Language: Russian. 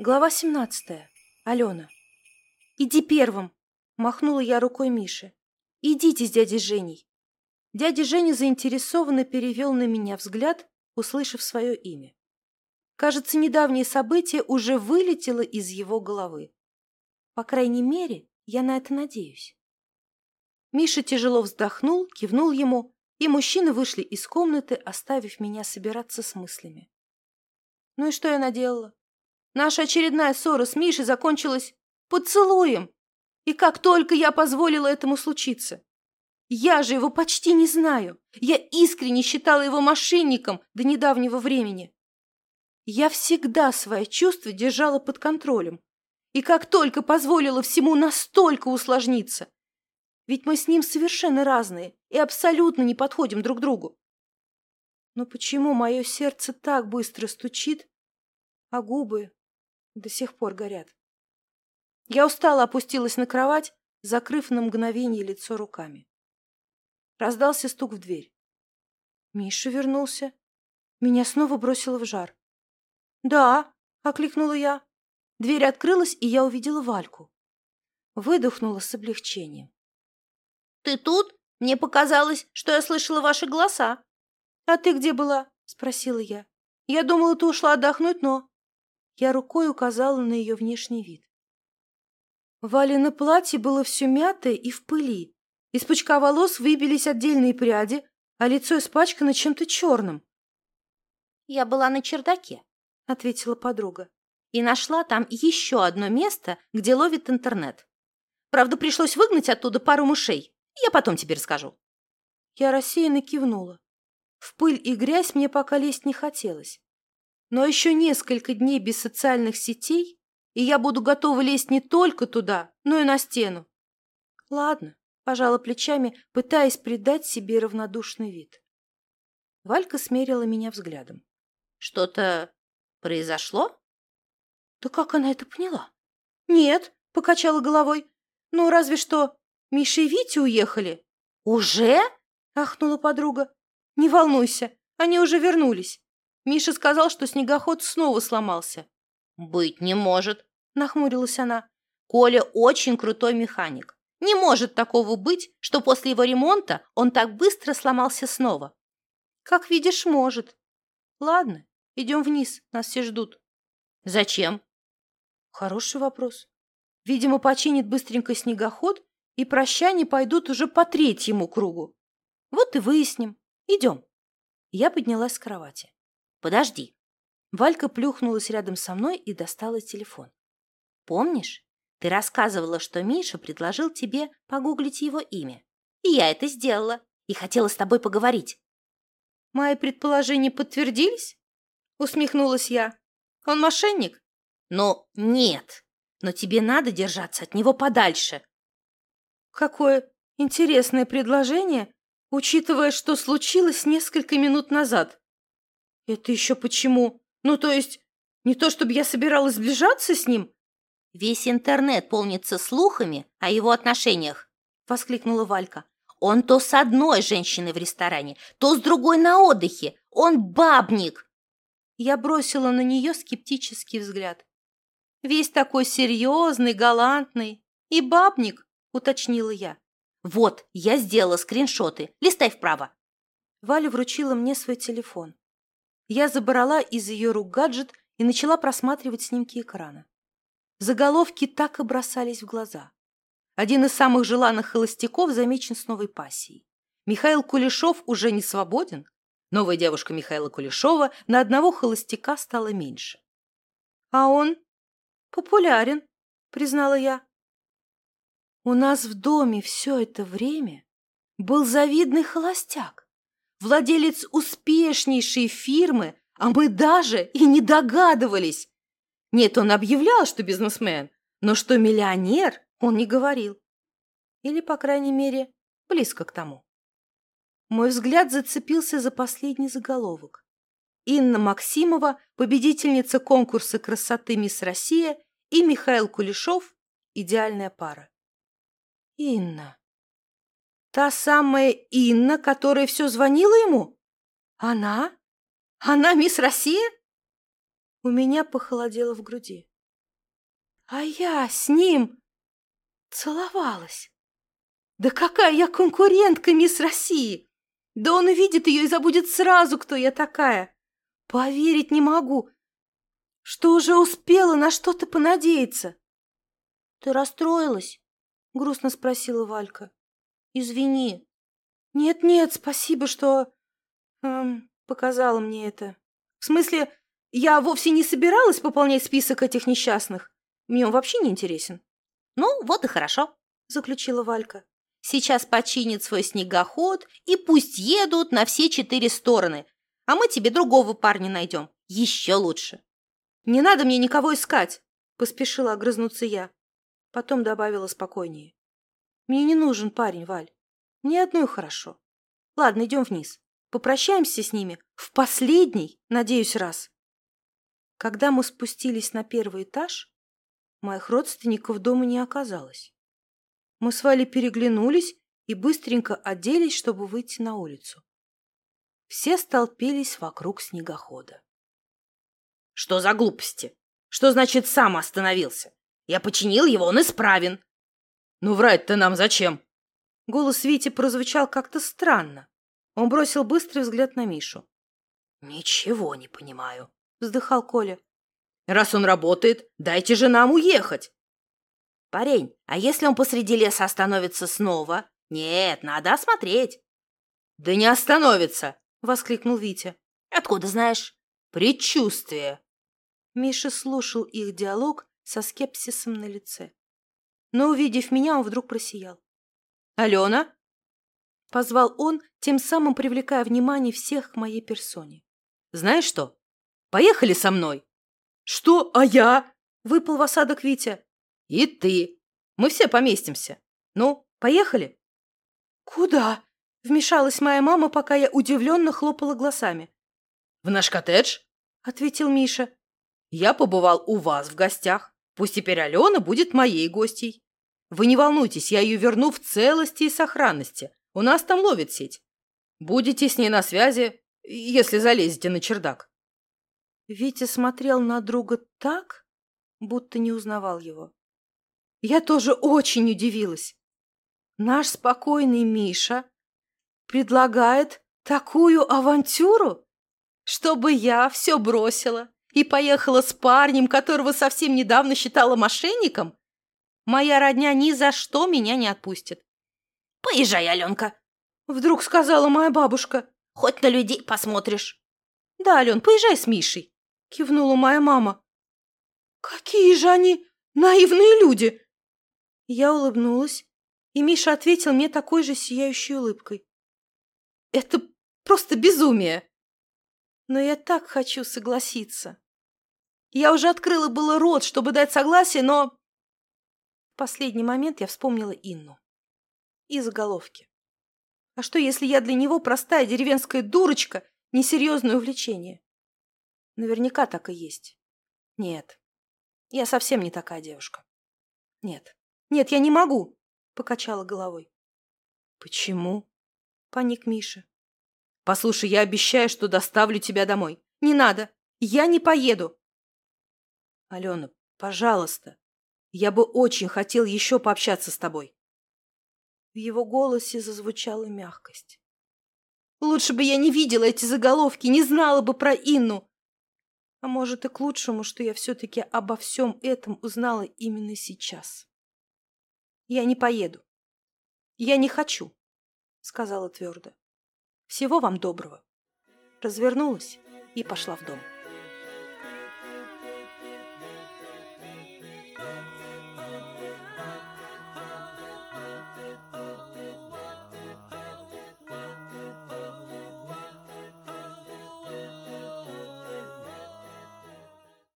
Глава 17. Алена. «Иди первым!» – махнула я рукой Мише. «Идите с дядей Женей!» Дядя Женя заинтересованно перевел на меня взгляд, услышав свое имя. Кажется, недавнее событие уже вылетело из его головы. По крайней мере, я на это надеюсь. Миша тяжело вздохнул, кивнул ему, и мужчины вышли из комнаты, оставив меня собираться с мыслями. Ну и что я наделала? Наша очередная ссора с Мишей закончилась поцелуем. И как только я позволила этому случиться. Я же его почти не знаю. Я искренне считала его мошенником до недавнего времени. Я всегда свои чувства держала под контролем. И как только позволила всему настолько усложниться. Ведь мы с ним совершенно разные и абсолютно не подходим друг другу. Но почему мое сердце так быстро стучит, а губы до сих пор горят. Я устало опустилась на кровать, закрыв на мгновение лицо руками. Раздался стук в дверь. Миша вернулся. Меня снова бросило в жар. «Да», — окликнула я. Дверь открылась, и я увидела Вальку. Выдохнула с облегчением. «Ты тут? Мне показалось, что я слышала ваши голоса». «А ты где была?» — спросила я. «Я думала, ты ушла отдохнуть, но...» Я рукой указала на ее внешний вид. Валина платье было все мятое и в пыли. Из пучка волос выбились отдельные пряди, а лицо испачкано чем-то черным. «Я была на чердаке», — ответила подруга, «и нашла там еще одно место, где ловит интернет. Правда, пришлось выгнать оттуда пару мышей. Я потом тебе расскажу». Я рассеянно кивнула. В пыль и грязь мне пока лезть не хотелось. Но еще несколько дней без социальных сетей, и я буду готова лезть не только туда, но и на стену. Ладно, пожала плечами, пытаясь придать себе равнодушный вид. Валька смерила меня взглядом. Что-то произошло? Да как она это поняла? Нет, покачала головой. Ну, разве что Миша и Витя уехали. Уже? Ахнула подруга. Не волнуйся, они уже вернулись. Миша сказал, что снегоход снова сломался. «Быть не может», — нахмурилась она. «Коля очень крутой механик. Не может такого быть, что после его ремонта он так быстро сломался снова». «Как видишь, может. Ладно, идем вниз, нас все ждут». «Зачем?» «Хороший вопрос. Видимо, починит быстренько снегоход, и прощания пойдут уже по третьему кругу. Вот и выясним. Идем». Я поднялась с кровати. Подожди. Валька плюхнулась рядом со мной и достала телефон. Помнишь, ты рассказывала, что Миша предложил тебе погуглить его имя. И я это сделала, и хотела с тобой поговорить. Мои предположения подтвердились? Усмехнулась я. Он мошенник? Ну, нет. Но тебе надо держаться от него подальше. Какое интересное предложение, учитывая, что случилось несколько минут назад. «Это еще почему? Ну, то есть, не то чтобы я собиралась сближаться с ним?» «Весь интернет полнится слухами о его отношениях», — воскликнула Валька. «Он то с одной женщиной в ресторане, то с другой на отдыхе. Он бабник!» Я бросила на нее скептический взгляд. «Весь такой серьезный, галантный. И бабник», — уточнила я. «Вот, я сделала скриншоты. Листай вправо». Валя вручила мне свой телефон. Я забрала из ее рук гаджет и начала просматривать снимки экрана. Заголовки так и бросались в глаза. Один из самых желанных холостяков замечен с новой пассией. Михаил Кулешов уже не свободен. Новая девушка Михаила Кулешова на одного холостяка стала меньше. А он популярен, признала я. У нас в доме все это время был завидный холостяк владелец успешнейшей фирмы, а мы даже и не догадывались. Нет, он объявлял, что бизнесмен, но что миллионер, он не говорил. Или, по крайней мере, близко к тому. Мой взгляд зацепился за последний заголовок. Инна Максимова, победительница конкурса красоты «Мисс Россия» и Михаил Кулешов – идеальная пара. Инна. Та самая Инна, которая все звонила ему? Она? Она мисс Россия? У меня похолодело в груди. А я с ним целовалась. Да какая я конкурентка мисс России! Да он увидит ее и забудет сразу, кто я такая. Поверить не могу, что уже успела на что-то понадеяться. — Ты расстроилась? — грустно спросила Валька. — Извини. Нет-нет, спасибо, что эм, показала мне это. В смысле, я вовсе не собиралась пополнять список этих несчастных. Мне он вообще не интересен. — Ну, вот и хорошо, — заключила Валька. — Сейчас починит свой снегоход и пусть едут на все четыре стороны, а мы тебе другого парня найдем. Еще лучше. — Не надо мне никого искать, — поспешила огрызнуться я. Потом добавила спокойнее. Мне не нужен парень, Валь. Мне одной хорошо. Ладно, идем вниз. Попрощаемся с ними в последний, надеюсь, раз. Когда мы спустились на первый этаж, моих родственников дома не оказалось. Мы с Валей переглянулись и быстренько оделись, чтобы выйти на улицу. Все столпились вокруг снегохода. «Что за глупости? Что значит сам остановился? Я починил его, он исправен». «Ну врать-то нам зачем?» Голос Вити прозвучал как-то странно. Он бросил быстрый взгляд на Мишу. «Ничего не понимаю», — вздыхал Коля. «Раз он работает, дайте же нам уехать!» «Парень, а если он посреди леса остановится снова? Нет, надо осмотреть!» «Да не остановится!» — воскликнул Витя. «Откуда знаешь?» «Предчувствие!» Миша слушал их диалог со скепсисом на лице. Но, увидев меня, он вдруг просиял. «Алена?» — позвал он, тем самым привлекая внимание всех к моей персоне. «Знаешь что? Поехали со мной!» «Что? А я?» — выпал в осадок Витя. «И ты. Мы все поместимся. Ну, поехали?» «Куда?» — вмешалась моя мама, пока я удивленно хлопала глазами. «В наш коттедж?» — ответил Миша. «Я побывал у вас в гостях. Пусть теперь Алена будет моей гостьей. Вы не волнуйтесь, я ее верну в целости и сохранности. У нас там ловит сеть. Будете с ней на связи, если залезете на чердак. Витя смотрел на друга так, будто не узнавал его. Я тоже очень удивилась. Наш спокойный Миша предлагает такую авантюру, чтобы я все бросила и поехала с парнем, которого совсем недавно считала мошенником? Моя родня ни за что меня не отпустит. «Поезжай, Аленка!» Вдруг сказала моя бабушка. «Хоть на людей посмотришь». «Да, Ален, поезжай с Мишей», кивнула моя мама. «Какие же они наивные люди!» Я улыбнулась, и Миша ответил мне такой же сияющей улыбкой. «Это просто безумие!» Но я так хочу согласиться. Я уже открыла было рот, чтобы дать согласие, но последний момент я вспомнила Инну. И заголовки. А что, если я для него простая деревенская дурочка, несерьезное увлечение? Наверняка так и есть. Нет, я совсем не такая девушка. Нет, нет, я не могу, покачала головой. Почему? Паник Миша. Послушай, я обещаю, что доставлю тебя домой. Не надо, я не поеду. Алена, пожалуйста, я бы очень хотел еще пообщаться с тобой. В его голосе зазвучала мягкость. Лучше бы я не видела эти заголовки, не знала бы про Инну. А может и к лучшему, что я все-таки обо всем этом узнала именно сейчас. Я не поеду. Я не хочу, сказала твердо. Всего вам доброго. Развернулась и пошла в дом.